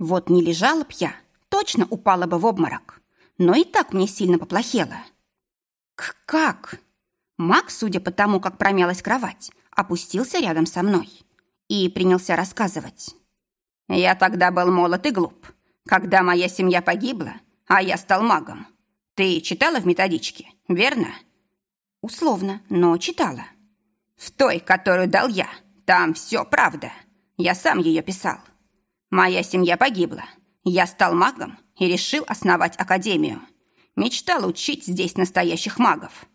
Вот не лежала б я, точно упала бы в обморок. Но и так мне сильно поплохело. К как? Мак, судя по тому, как промялась кровать, опустился рядом со мной и принялся рассказывать. Я тогда был молод и глуп, когда моя семья погибла, а я стал магом. Ты читала в методичке, верно? Условно, но читала. В той, которую дал я, там все правда. Я сам ее писал. Моя семья погибла. Я стал магом и решил основать академию. Мечтал учить здесь настоящих магов.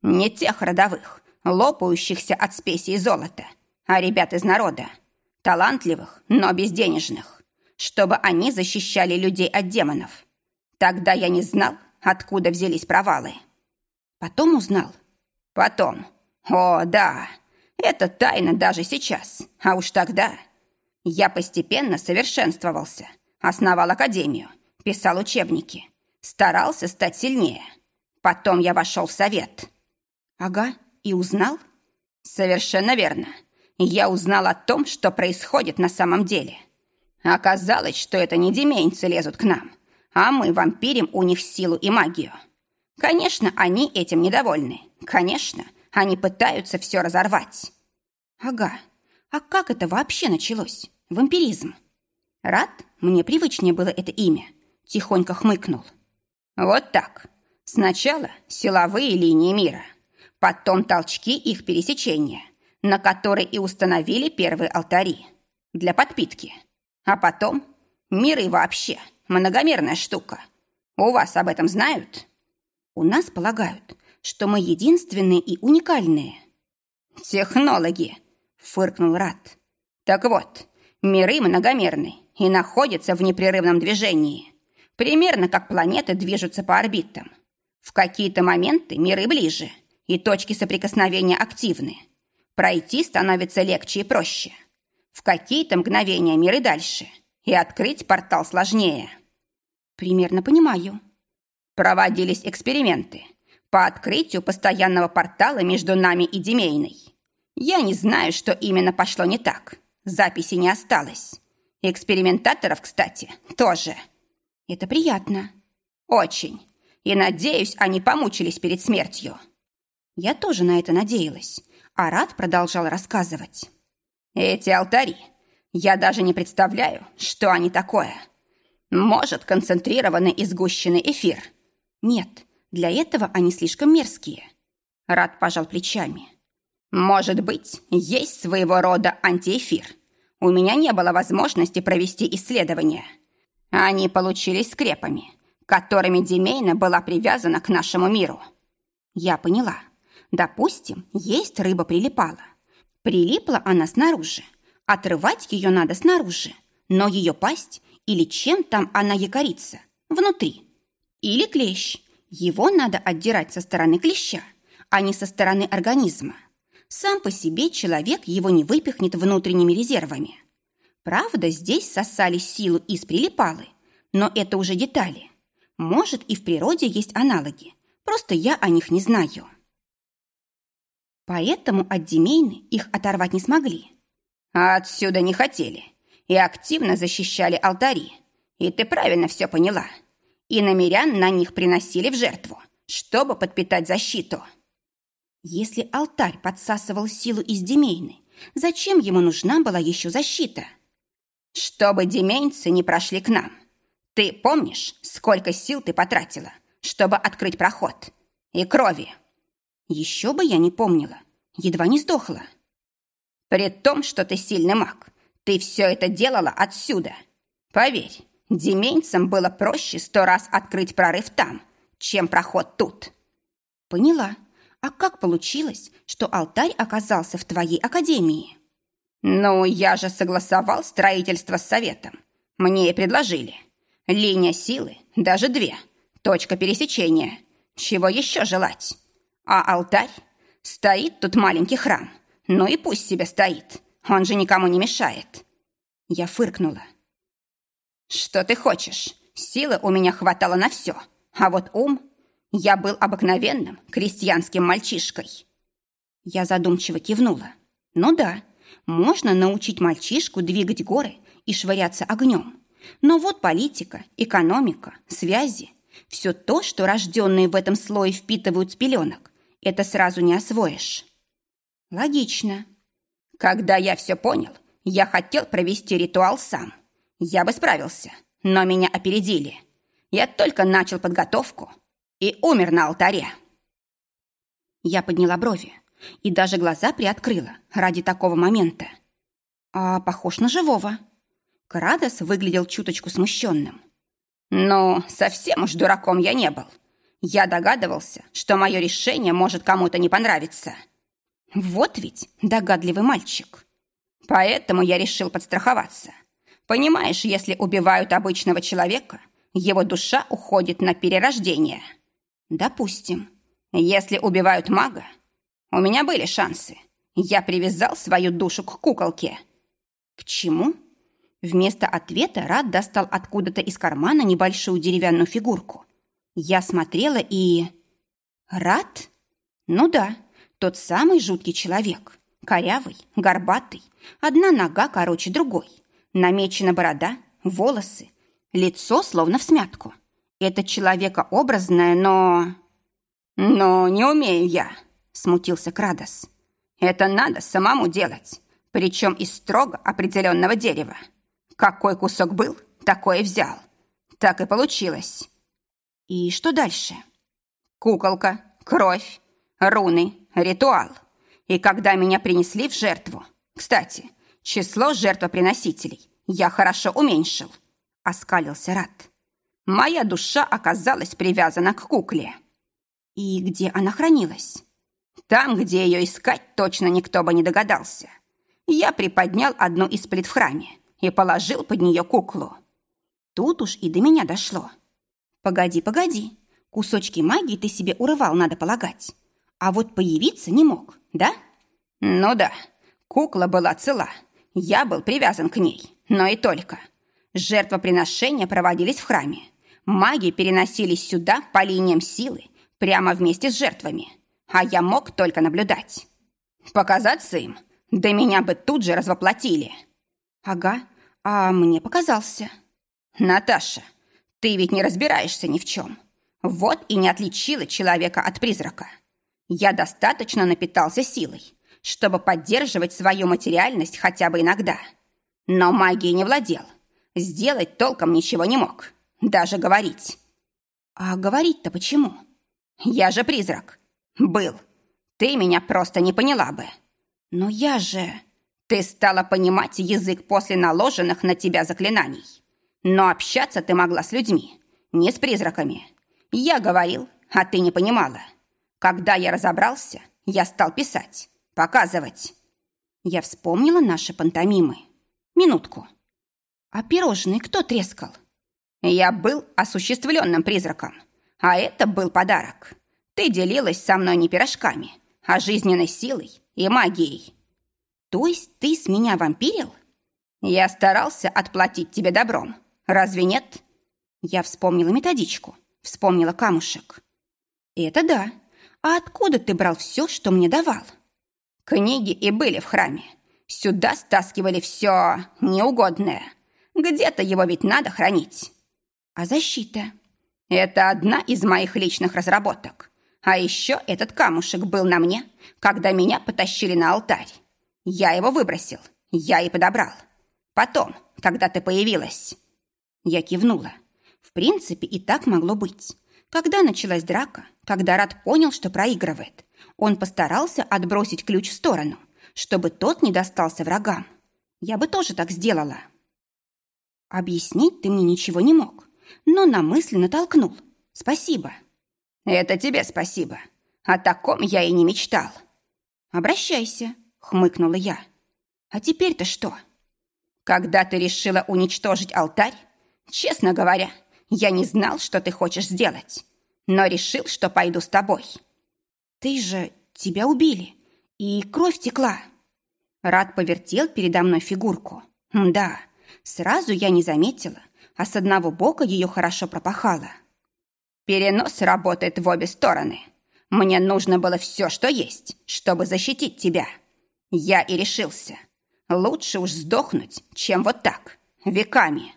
Не тех родовых, лопающихся от спеси и золота, а ребят из народа. Талантливых, но безденежных. Чтобы они защищали людей от демонов. Тогда я не знал, откуда взялись провалы. Потом узнал. Потом. О, да. Это тайна даже сейчас. А уж тогда... Я постепенно совершенствовался. Основал академию. Писал учебники. Старался стать сильнее. Потом я вошел в совет. Ага, и узнал? Совершенно верно. Я узнал о том, что происходит на самом деле. Оказалось, что это не деменцы лезут к нам, а мы вампирим у них силу и магию. Конечно, они этим недовольны. Конечно, они пытаются все разорвать. Ага, а как это вообще началось? Вампиризм. Рад, мне привычнее было это имя. Тихонько хмыкнул. Вот так. Сначала силовые линии мира, потом толчки их пересечения, на которые и установили первые алтари для подпитки. А потом миры вообще многомерная штука. У вас об этом знают? У нас полагают, что мы единственные и уникальные. Технологи, фыркнул Рат. Так вот, миры многомерны и находятся в непрерывном движении. Примерно как планеты движутся по орбитам. В какие-то моменты миры ближе, и точки соприкосновения активны. Пройти становится легче и проще. В какие-то мгновения миры дальше, и открыть портал сложнее. Примерно понимаю. Проводились эксперименты по открытию постоянного портала между нами и Демейной. Я не знаю, что именно пошло не так. Записи не осталось. Экспериментаторов, кстати, тоже. Это приятно. Очень. И надеюсь, они помучились перед смертью. Я тоже на это надеялась. Арат продолжал рассказывать. Эти алтари. Я даже не представляю, что они такое. Может, концентрированный и сгущенный эфир? Нет, для этого они слишком мерзкие. Рад пожал плечами. Может быть, есть своего рода антиэфир. У меня не было возможности провести исследование. Они получились скрепами, которыми Демейна была привязана к нашему миру. Я поняла. Допустим, есть рыба прилипала. Прилипла она снаружи. Отрывать ее надо снаружи, но ее пасть или чем там она якорится, внутри. Или клещ. Его надо отдирать со стороны клеща, а не со стороны организма. Сам по себе человек его не выпихнет внутренними резервами. Правда, здесь сосали силу из прилипалы, но это уже детали. Может, и в природе есть аналоги, просто я о них не знаю. Поэтому от Демейны их оторвать не смогли. А отсюда не хотели и активно защищали алтари. И ты правильно все поняла. И намерян на них приносили в жертву, чтобы подпитать защиту. Если алтарь подсасывал силу из Демейны, зачем ему нужна была еще защита? Чтобы демейнцы не прошли к нам. Ты помнишь, сколько сил ты потратила, чтобы открыть проход? И крови. Еще бы я не помнила. Едва не сдохла. При том, что ты сильный маг, ты все это делала отсюда. Поверь, деменцам было проще сто раз открыть прорыв там, чем проход тут. Поняла. А как получилось, что алтарь оказался в твоей академии? Ну, я же согласовал строительство с советом. Мне предложили. Линия силы, даже две. Точка пересечения. Чего еще желать? А алтарь? Стоит тут маленький храм. Ну и пусть себе стоит. Он же никому не мешает. Я фыркнула. Что ты хочешь? Силы у меня хватало на все. А вот ум... Я был обыкновенным крестьянским мальчишкой. Я задумчиво кивнула. Ну да, можно научить мальчишку двигать горы и швыряться огнем. Но вот политика, экономика, связи – все то, что рожденные в этом слое впитывают с пеленок, это сразу не освоишь. Логично. Когда я все понял, я хотел провести ритуал сам. Я бы справился, но меня опередили. Я только начал подготовку и умер на алтаре. Я подняла брови и даже глаза приоткрыла ради такого момента. А похож на живого. Крадос выглядел чуточку смущенным. «Ну, совсем уж дураком я не был. Я догадывался, что мое решение может кому-то не понравиться. Вот ведь догадливый мальчик. Поэтому я решил подстраховаться. Понимаешь, если убивают обычного человека, его душа уходит на перерождение. Допустим. Если убивают мага, у меня были шансы. Я привязал свою душу к куколке. К чему? Вместо ответа Рад достал откуда-то из кармана небольшую деревянную фигурку. Я смотрела и... Рад? Ну да, тот самый жуткий человек. Корявый, горбатый, одна нога короче другой. Намечена борода, волосы, лицо словно в смятку. Это человекообразное, но... Но не умею я, смутился Крадос. «Это надо самому делать, причем из строго определенного дерева. Какой кусок был, такое взял. Так и получилось». «И что дальше?» «Куколка, кровь, руны, ритуал. И когда меня принесли в жертву... Кстати, число жертвоприносителей я хорошо уменьшил», — оскалился Рат. «Моя душа оказалась привязана к кукле». «И где она хранилась?» Там, где ее искать, точно никто бы не догадался. Я приподнял одну из плит в храме и положил под нее куклу. Тут уж и до меня дошло. Погоди, погоди. Кусочки магии ты себе урывал, надо полагать. А вот появиться не мог, да? Ну да. Кукла была цела. Я был привязан к ней, но и только. Жертвоприношения проводились в храме. Маги переносились сюда по линиям силы, прямо вместе с жертвами а я мог только наблюдать. Показаться им? Да меня бы тут же развоплотили. Ага, а мне показался. Наташа, ты ведь не разбираешься ни в чем. Вот и не отличила человека от призрака. Я достаточно напитался силой, чтобы поддерживать свою материальность хотя бы иногда. Но магией не владел. Сделать толком ничего не мог. Даже говорить. А говорить-то почему? Я же призрак. Был. Ты меня просто не поняла бы. Но я же... Ты стала понимать язык после наложенных на тебя заклинаний. Но общаться ты могла с людьми, не с призраками. Я говорил, а ты не понимала. Когда я разобрался, я стал писать, показывать. Я вспомнила наши пантомимы. Минутку. А пирожные кто трескал? Я был осуществленным призраком, а это был подарок. Ты делилась со мной не пирожками, а жизненной силой и магией. То есть ты с меня вампирил? Я старался отплатить тебе добром. Разве нет? Я вспомнила методичку, вспомнила камушек. Это да. А откуда ты брал все, что мне давал? Книги и были в храме. Сюда стаскивали все неугодное. Где-то его ведь надо хранить. А защита? Это одна из моих личных разработок. А еще этот камушек был на мне, когда меня потащили на алтарь. Я его выбросил, я и подобрал. Потом, когда ты появилась. Я кивнула. В принципе, и так могло быть. Когда началась драка, когда Рад понял, что проигрывает, он постарался отбросить ключ в сторону, чтобы тот не достался врагам. Я бы тоже так сделала. Объяснить ты мне ничего не мог, но на мысли натолкнул. Спасибо. «Это тебе спасибо. О таком я и не мечтал». «Обращайся», — хмыкнула я. «А теперь-то что?» «Когда ты решила уничтожить алтарь, честно говоря, я не знал, что ты хочешь сделать, но решил, что пойду с тобой». «Ты же... тебя убили, и кровь текла». Рад повертел передо мной фигурку. «Да, сразу я не заметила, а с одного бока ее хорошо пропахало. Перенос работает в обе стороны. Мне нужно было все, что есть, чтобы защитить тебя. Я и решился. Лучше уж сдохнуть, чем вот так, веками.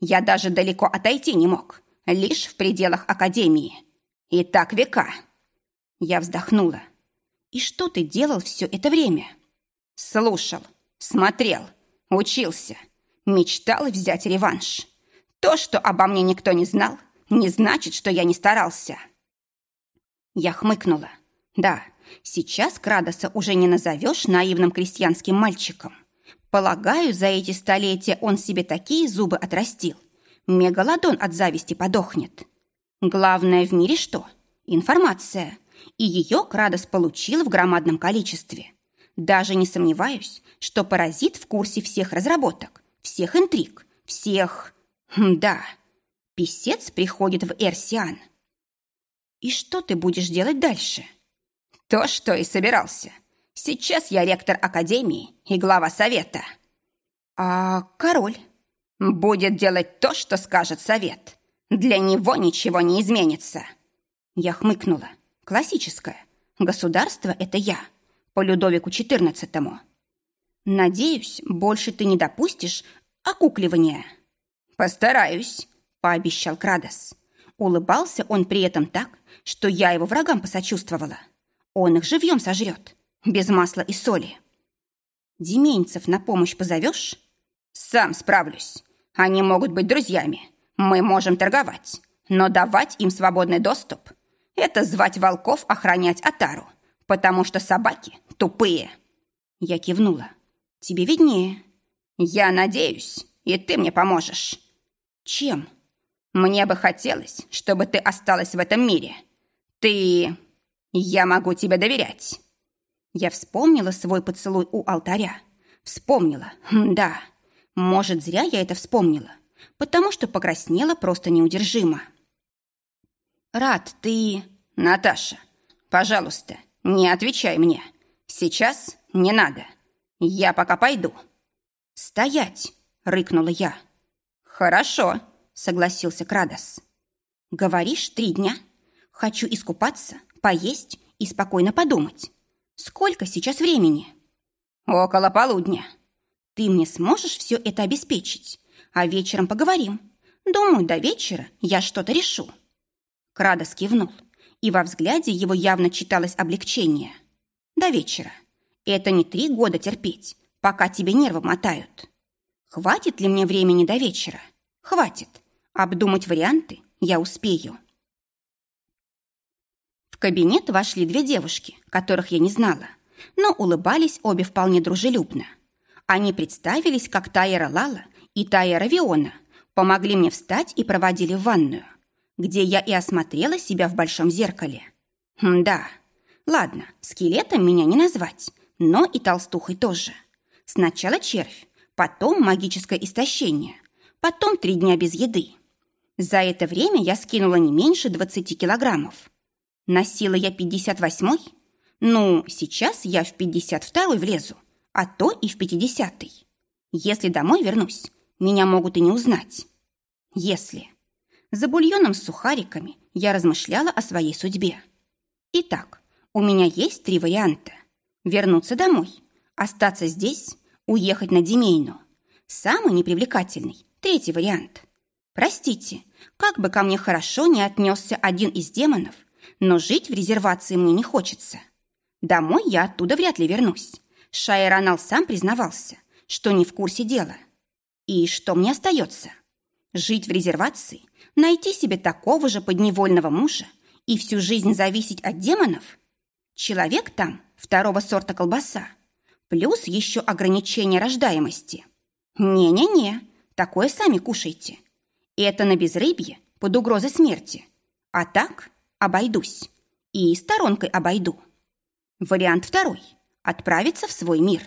Я даже далеко отойти не мог, лишь в пределах Академии. И так века. Я вздохнула. И что ты делал все это время? Слушал, смотрел, учился, мечтал взять реванш. То, что обо мне никто не знал, не значит, что я не старался. Я хмыкнула. Да, сейчас Крадоса уже не назовешь наивным крестьянским мальчиком. Полагаю, за эти столетия он себе такие зубы отрастил. Мегалодон от зависти подохнет. Главное в мире что? Информация. И ее Крадос получил в громадном количестве. Даже не сомневаюсь, что паразит в курсе всех разработок, всех интриг, всех... Хм, да, писец приходит в Эрсиан. И что ты будешь делать дальше? То, что и собирался. Сейчас я ректор Академии и глава совета. А король? Будет делать то, что скажет совет. Для него ничего не изменится. Я хмыкнула. Классическое. Государство — это я. По Людовику XIV. Надеюсь, больше ты не допустишь окукливания. Постараюсь, пообещал Крадос. Улыбался он при этом так, что я его врагам посочувствовала. Он их живьем сожрет, без масла и соли. Деменцев на помощь позовешь? Сам справлюсь. Они могут быть друзьями. Мы можем торговать. Но давать им свободный доступ – это звать волков охранять Атару, потому что собаки тупые. Я кивнула. Тебе виднее. Я надеюсь, и ты мне поможешь. Чем? Мне бы хотелось, чтобы ты осталась в этом мире. Ты... Я могу тебе доверять. Я вспомнила свой поцелуй у алтаря. Вспомнила, да. Может, зря я это вспомнила, потому что покраснела просто неудержимо. Рад, ты... Наташа, пожалуйста, не отвечай мне. Сейчас не надо. Я пока пойду. Стоять, рыкнула я. Хорошо, согласился Крадос. Говоришь, три дня? Хочу искупаться, поесть и спокойно подумать. Сколько сейчас времени? Около полудня. Ты мне сможешь все это обеспечить? А вечером поговорим. Думаю, до вечера я что-то решу. Крадос кивнул, и во взгляде его явно читалось облегчение. До вечера. Это не три года терпеть, пока тебе нервы мотают. Хватит ли мне времени до вечера? Хватит. Обдумать варианты я успею. В кабинет вошли две девушки, которых я не знала, но улыбались обе вполне дружелюбно. Они представились как Тайера Лала и Тайера Виона, помогли мне встать и проводили в ванную, где я и осмотрела себя в большом зеркале. М да, ладно, скелетом меня не назвать, но и толстухой тоже. Сначала червь, потом магическое истощение, потом три дня без еды. За это время я скинула не меньше 20 килограммов. Носила я 58-й? Ну, сейчас я в 52-й влезу, а то и в 50-й. Если домой вернусь, меня могут и не узнать. Если. За бульоном с сухариками я размышляла о своей судьбе. Итак, у меня есть три варианта. Вернуться домой, остаться здесь, уехать на Демейну. Самый непривлекательный – третий вариант. Простите, как бы ко мне хорошо не отнесся один из демонов, но жить в резервации мне не хочется. Домой я оттуда вряд ли вернусь. Шайранал сам признавался, что не в курсе дела. И что мне остается? Жить в резервации, найти себе такого же подневольного мужа и всю жизнь зависеть от демонов? Человек там второго сорта колбаса. Плюс еще ограничение рождаемости. Не-не-не, такое сами кушайте. Это на безрыбье под угрозой смерти. А так обойдусь. И сторонкой обойду. Вариант второй – отправиться в свой мир.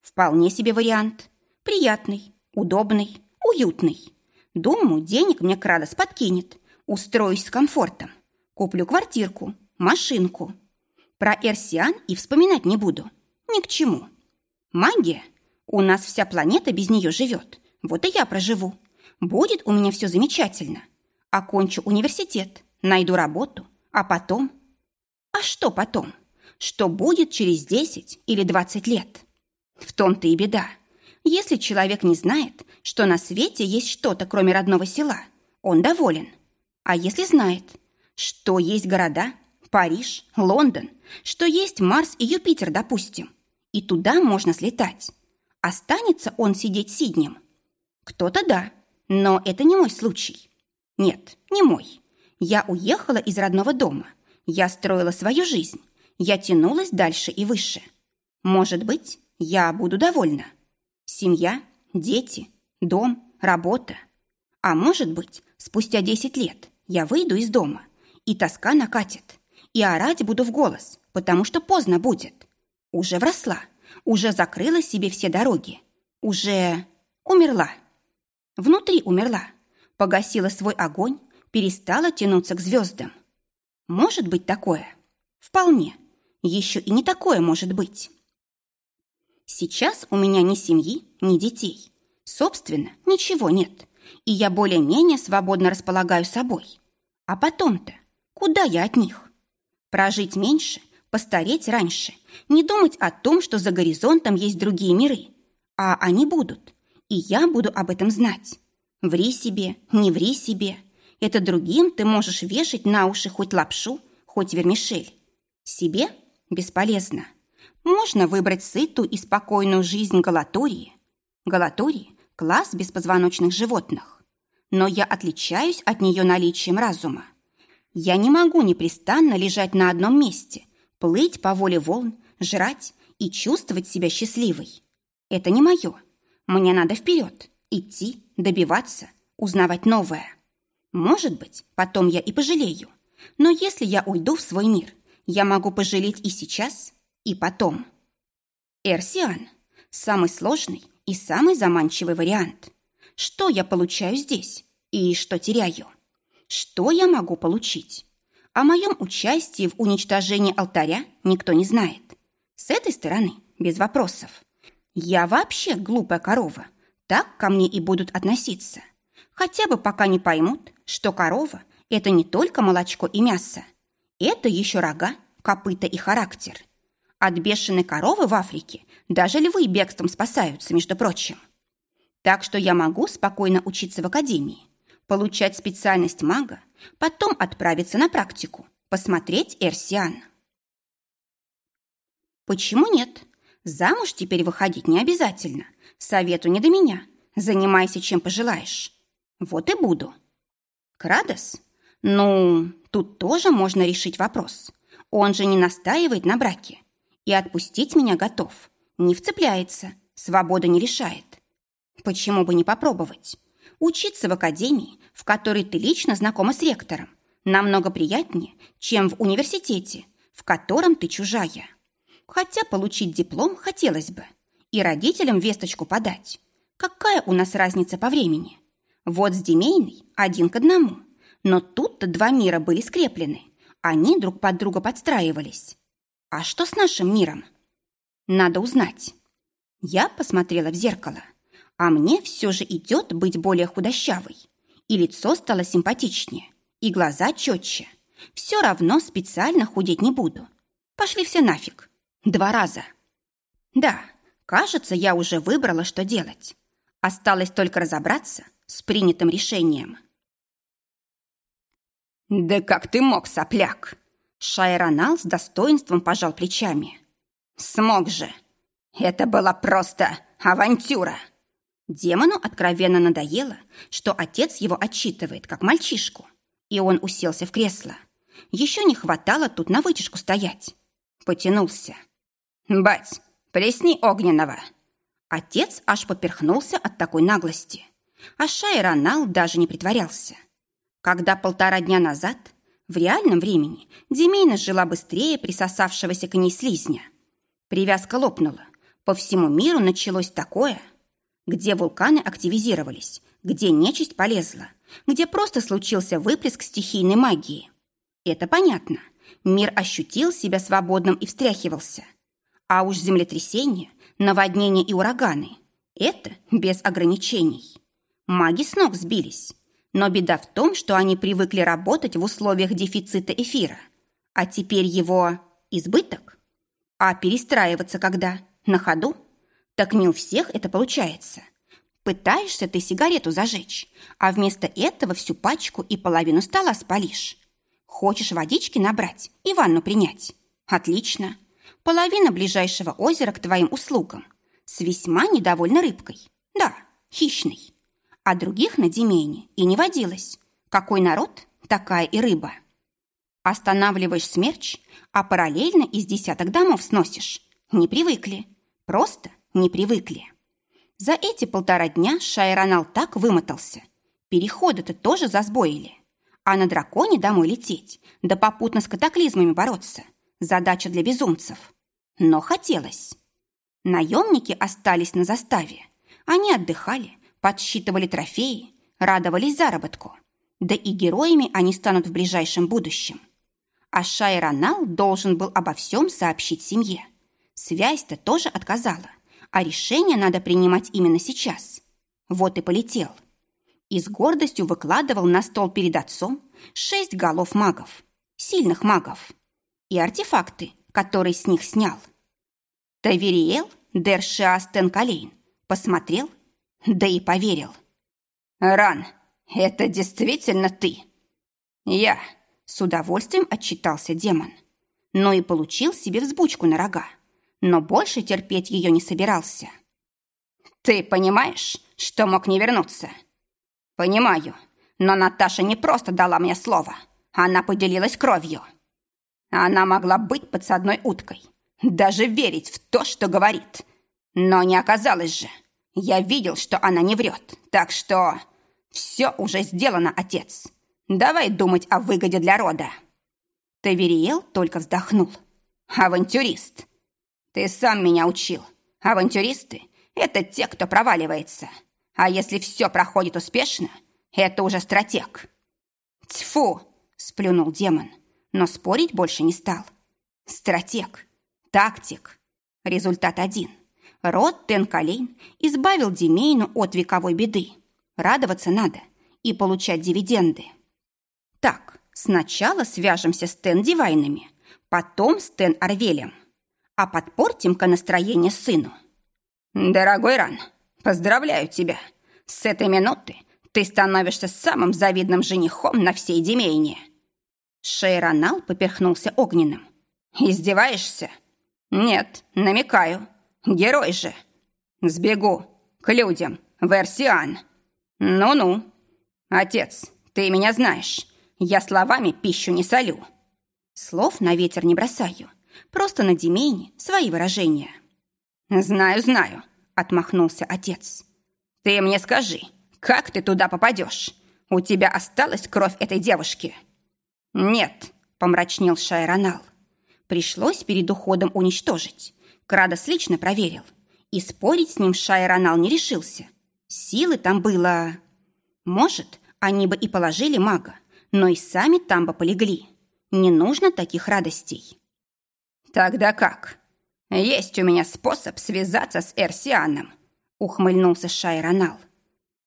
Вполне себе вариант. Приятный, удобный, уютный. Думаю, денег мне Крадос подкинет. Устроюсь с комфортом. Куплю квартирку, машинку. Про Эрсиан и вспоминать не буду. Ни к чему. Магия. У нас вся планета без нее живет. Вот и я проживу. Будет у меня все замечательно. Окончу университет, найду работу, а потом... А что потом? Что будет через 10 или 20 лет? В том-то и беда. Если человек не знает, что на свете есть что-то, кроме родного села, он доволен. А если знает, что есть города, Париж, Лондон, что есть Марс и Юпитер, допустим, и туда можно слетать, останется он сидеть сиднем? Кто-то да, но это не мой случай. Нет, не мой. Я уехала из родного дома. Я строила свою жизнь. Я тянулась дальше и выше. Может быть, я буду довольна. Семья, дети, дом, работа. А может быть, спустя 10 лет я выйду из дома, и тоска накатит, и орать буду в голос, потому что поздно будет. Уже вросла, уже закрыла себе все дороги, уже умерла. Внутри умерла, погасила свой огонь, перестала тянуться к звездам. Может быть такое? Вполне. Еще и не такое может быть. Сейчас у меня ни семьи, ни детей. Собственно, ничего нет. И я более-менее свободно располагаю собой. А потом-то, куда я от них? Прожить меньше, постареть раньше, не думать о том, что за горизонтом есть другие миры. А они будут. И я буду об этом знать. Ври себе, не ври себе. Это другим ты можешь вешать на уши хоть лапшу, хоть вермишель. Себе бесполезно. Можно выбрать сытую и спокойную жизнь галатории. Галатории – класс беспозвоночных животных. Но я отличаюсь от нее наличием разума. Я не могу непрестанно лежать на одном месте, плыть по воле волн, жрать и чувствовать себя счастливой. Это не мое. Мне надо вперед, идти, добиваться, узнавать новое. Может быть, потом я и пожалею. Но если я уйду в свой мир, я могу пожалеть и сейчас, и потом. Эрсиан – самый сложный и самый заманчивый вариант. Что я получаю здесь и что теряю? Что я могу получить? О моем участии в уничтожении алтаря никто не знает. С этой стороны без вопросов. Я вообще глупая корова. Так ко мне и будут относиться. Хотя бы пока не поймут, что корова – это не только молочко и мясо. Это еще рога, копыта и характер – от бешеной коровы в Африке даже львы бегством спасаются, между прочим. Так что я могу спокойно учиться в академии, получать специальность мага, потом отправиться на практику, посмотреть Эрсиан. Почему нет? Замуж теперь выходить не обязательно. Совету не до меня. Занимайся, чем пожелаешь. Вот и буду. Крадос? Ну, тут тоже можно решить вопрос. Он же не настаивает на браке. И отпустить меня готов. Не вцепляется, свобода не решает. Почему бы не попробовать? Учиться в академии, в которой ты лично знакома с ректором, намного приятнее, чем в университете, в котором ты чужая. Хотя получить диплом хотелось бы. И родителям весточку подать. Какая у нас разница по времени? Вот с Демейной один к одному. Но тут-то два мира были скреплены. Они друг под друга подстраивались. А что с нашим миром? Надо узнать. Я посмотрела в зеркало, а мне все же идет быть более худощавой. И лицо стало симпатичнее, и глаза четче. Все равно специально худеть не буду. Пошли все нафиг. Два раза. Да, кажется, я уже выбрала, что делать. Осталось только разобраться с принятым решением. «Да как ты мог, сопляк?» Шайронал с достоинством пожал плечами. «Смог же! Это была просто авантюра!» Демону откровенно надоело, что отец его отчитывает, как мальчишку, и он уселся в кресло. Еще не хватало тут на вытяжку стоять. Потянулся. «Бать, плесни огненного!» Отец аж поперхнулся от такой наглости. А Шайронал даже не притворялся. Когда полтора дня назад в реальном времени Демейна жила быстрее присосавшегося к ней слизня. Привязка лопнула. По всему миру началось такое, где вулканы активизировались, где нечисть полезла, где просто случился выплеск стихийной магии. Это понятно. Мир ощутил себя свободным и встряхивался. А уж землетрясения, наводнения и ураганы – это без ограничений. Маги с ног сбились. Но беда в том, что они привыкли работать в условиях дефицита эфира. А теперь его избыток? А перестраиваться когда? На ходу? Так не у всех это получается. Пытаешься ты сигарету зажечь, а вместо этого всю пачку и половину стола спалишь. Хочешь водички набрать и ванну принять? Отлично. Половина ближайшего озера к твоим услугам. С весьма недовольной рыбкой. Да, хищной. А других на Демене и не водилось. Какой народ, такая и рыба. Останавливаешь смерч, а параллельно из десяток домов сносишь. Не привыкли. Просто не привыкли. За эти полтора дня Шайронал так вымотался. Переходы-то тоже засбоили. А на драконе домой лететь, да попутно с катаклизмами бороться. Задача для безумцев. Но хотелось. Наемники остались на заставе. Они отдыхали, подсчитывали трофеи, радовались заработку. Да и героями они станут в ближайшем будущем. А Шайронал должен был обо всем сообщить семье. Связь-то тоже отказала а решение надо принимать именно сейчас. Вот и полетел. И с гордостью выкладывал на стол перед отцом шесть голов магов, сильных магов, и артефакты, которые с них снял. Тавериэл Дершиастен Калейн посмотрел, да и поверил. «Ран, это действительно ты?» «Я», — с удовольствием отчитался демон, но и получил себе взбучку на рога но больше терпеть ее не собирался. «Ты понимаешь, что мог не вернуться?» «Понимаю, но Наташа не просто дала мне слово, она поделилась кровью. Она могла быть подсадной уткой, даже верить в то, что говорит. Но не оказалось же. Я видел, что она не врет, так что... Все уже сделано, отец. Давай думать о выгоде для рода». Тавериел только вздохнул. «Авантюрист. Ты сам меня учил. Авантюристы — это те, кто проваливается. А если все проходит успешно, это уже стратег. Тьфу! Сплюнул демон, но спорить больше не стал. Стратег. Тактик. Результат один. Род Тенкалейн избавил Демейну от вековой беды. Радоваться надо и получать дивиденды. Так, сначала свяжемся с Тен Дивайнами, потом с Тен Арвелем а подпортим-ка настроение сыну. Дорогой Ран, поздравляю тебя. С этой минуты ты становишься самым завидным женихом на всей Демейне. Шейранал поперхнулся огненным. Издеваешься? Нет, намекаю. Герой же. Сбегу к людям в Эрсиан. Ну-ну. Отец, ты меня знаешь. Я словами пищу не солю. Слов на ветер не бросаю. Просто на Демейне свои выражения. «Знаю, знаю», — отмахнулся отец. «Ты мне скажи, как ты туда попадешь? У тебя осталась кровь этой девушки?» «Нет», — помрачнел Шайронал. «Пришлось перед уходом уничтожить. Крадос лично проверил. И спорить с ним Шайронал не решился. Силы там было... Может, они бы и положили мага, но и сами там бы полегли. Не нужно таких радостей». «Тогда как? Есть у меня способ связаться с Эрсианом», ухмыльнулся Шайронал.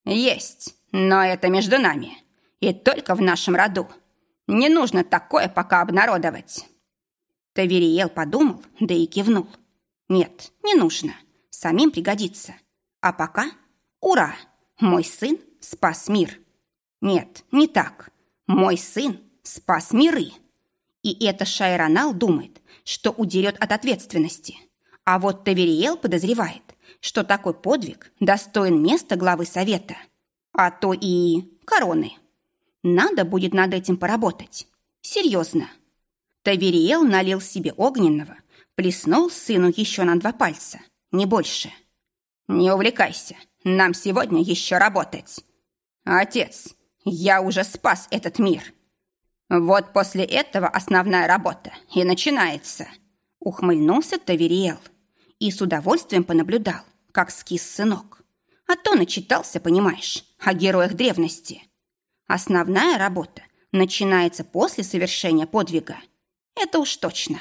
«Есть, но это между нами. И только в нашем роду. Не нужно такое пока обнародовать». Тавериел подумал, да и кивнул. «Нет, не нужно. Самим пригодится. А пока ура! Мой сын спас мир. Нет, не так. Мой сын спас миры». И это Шайронал думает, что удерет от ответственности. А вот Тавериел подозревает, что такой подвиг достоин места главы совета, а то и короны. Надо будет над этим поработать. Серьезно. Тавериел налил себе огненного, плеснул сыну еще на два пальца, не больше. «Не увлекайся, нам сегодня еще работать. Отец, я уже спас этот мир. Вот после этого основная работа и начинается. Ухмыльнулся Тавериэл и с удовольствием понаблюдал, как скис сынок. А то начитался, понимаешь, о героях древности. Основная работа начинается после совершения подвига. Это уж точно.